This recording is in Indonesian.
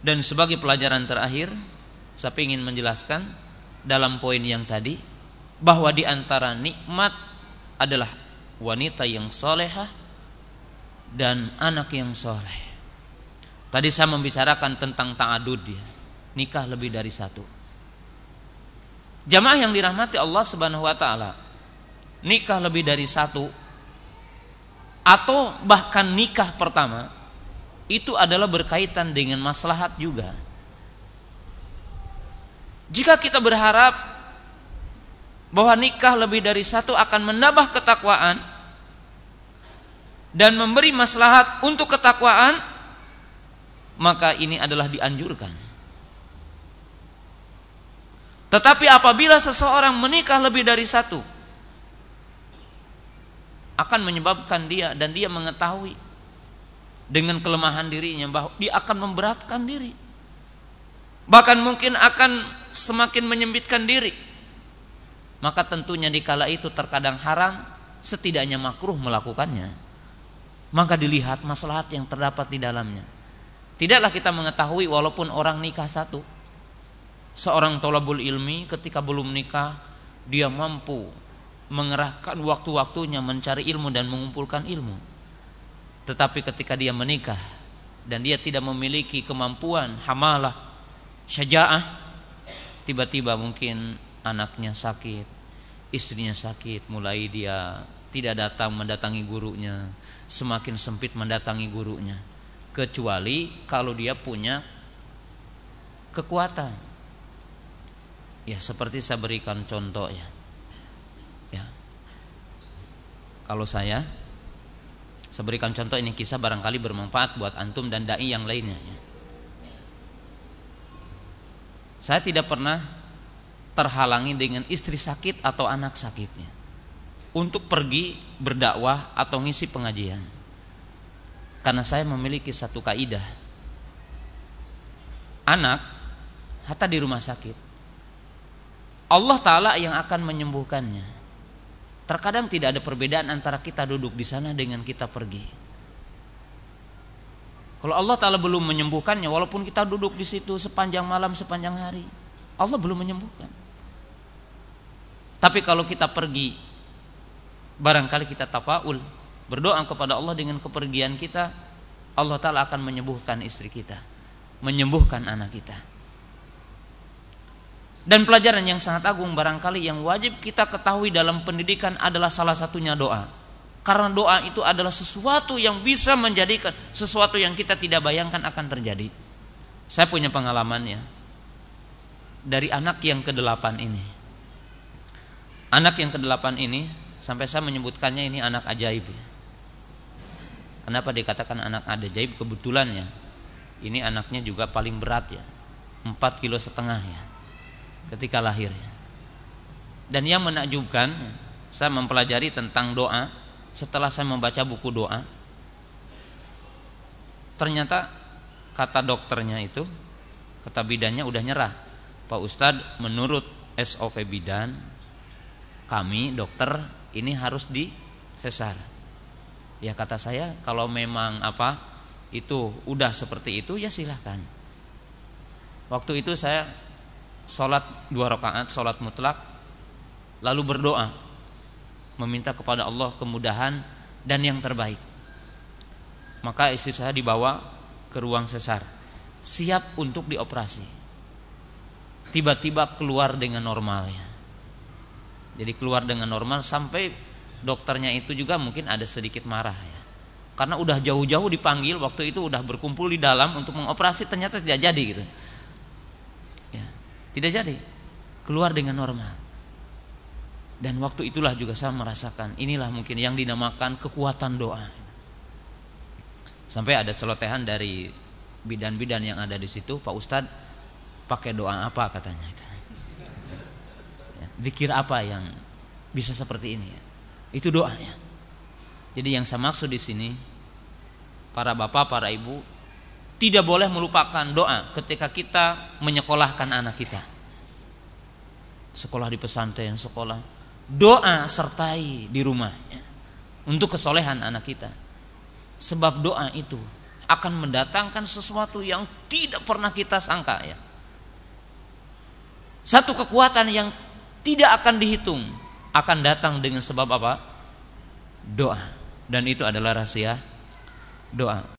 Dan sebagai pelajaran terakhir, saya ingin menjelaskan dalam poin yang tadi bahwa di antara nikmat adalah wanita yang solehah dan anak yang soleh. Tadi saya membicarakan tentang ta'adud dia, nikah lebih dari satu. Jamaah yang dirahmati Allah Subhanahu wa taala, nikah lebih dari satu atau bahkan nikah pertama itu adalah berkaitan dengan maslahat juga. Jika kita berharap bahwa nikah lebih dari satu akan menambah ketakwaan dan memberi maslahat untuk ketakwaan, maka ini adalah dianjurkan. Tetapi apabila seseorang menikah lebih dari satu, akan menyebabkan dia dan dia mengetahui dengan kelemahan dirinya bahwa dia akan memberatkan diri. Bahkan mungkin akan semakin menyempitkan diri. Maka tentunya di kala itu terkadang haram, setidaknya makruh melakukannya. Maka dilihat maslahat yang terdapat di dalamnya. Tidaklah kita mengetahui walaupun orang nikah satu. Seorang tolabul ilmi ketika belum nikah, dia mampu mengerahkan waktu-waktunya mencari ilmu dan mengumpulkan ilmu tetapi ketika dia menikah dan dia tidak memiliki kemampuan hamalah, syaja'ah, tiba-tiba mungkin anaknya sakit, istrinya sakit, mulai dia tidak datang mendatangi gurunya, semakin sempit mendatangi gurunya. Kecuali kalau dia punya kekuatan. Ya, seperti saya berikan contoh ya. Ya. Kalau saya saya berikan contoh ini kisah barangkali bermanfaat buat antum dan dai yang lainnya. Ya. Saya tidak pernah terhalangi dengan istri sakit atau anak sakitnya untuk pergi berdakwah atau ngisi pengajian. Karena saya memiliki satu kaidah. Anak hatta di rumah sakit. Allah taala yang akan menyembuhkannya. Terkadang tidak ada perbedaan antara kita duduk di sana dengan kita pergi. Kalau Allah Ta'ala belum menyembuhkannya, walaupun kita duduk di situ sepanjang malam, sepanjang hari, Allah belum menyembuhkan. Tapi kalau kita pergi, barangkali kita tafaul, berdoa kepada Allah dengan kepergian kita, Allah Ta'ala akan menyembuhkan istri kita, menyembuhkan anak kita. Dan pelajaran yang sangat agung barangkali yang wajib kita ketahui dalam pendidikan adalah salah satunya doa. Karena doa itu adalah sesuatu yang bisa menjadikan sesuatu yang kita tidak bayangkan akan terjadi. Saya punya pengalamannya dari anak yang kedelapan ini. Anak yang kedelapan ini sampai saya menyebutkannya ini anak ajaib. Kenapa dikatakan anak ajaib? Kebetulan ya, ini anaknya juga paling berat ya, 4 kilo setengah ya ketika lahirnya. Dan yang menakjubkan, saya mempelajari tentang doa setelah saya membaca buku doa. Ternyata kata dokternya itu, kata bidannya udah nyerah. Pak Ustadz, menurut SOV bidan, kami dokter ini harus di sesar. Ya kata saya, kalau memang apa itu udah seperti itu ya silahkan. Waktu itu saya sholat dua rakaat, sholat mutlak, lalu berdoa, meminta kepada Allah kemudahan dan yang terbaik. Maka istri saya dibawa ke ruang sesar, siap untuk dioperasi. Tiba-tiba keluar dengan normalnya. Jadi keluar dengan normal sampai dokternya itu juga mungkin ada sedikit marah ya. Karena udah jauh-jauh dipanggil waktu itu udah berkumpul di dalam untuk mengoperasi ternyata tidak jadi gitu. Tidak jadi. Keluar dengan normal. Dan waktu itulah juga saya merasakan inilah mungkin yang dinamakan kekuatan doa. Sampai ada celotehan dari bidan-bidan yang ada di situ, Pak Ustadz pakai doa apa katanya itu. Ya, zikir apa yang bisa seperti ini ya. Itu doanya. Jadi yang saya maksud di sini para bapak, para ibu tidak boleh melupakan doa ketika kita menyekolahkan anak kita. Sekolah di pesantren, sekolah. Doa sertai di rumahnya. Untuk kesolehan anak kita. Sebab doa itu akan mendatangkan sesuatu yang tidak pernah kita sangka ya. Satu kekuatan yang tidak akan dihitung akan datang dengan sebab apa? Doa. Dan itu adalah rahasia doa.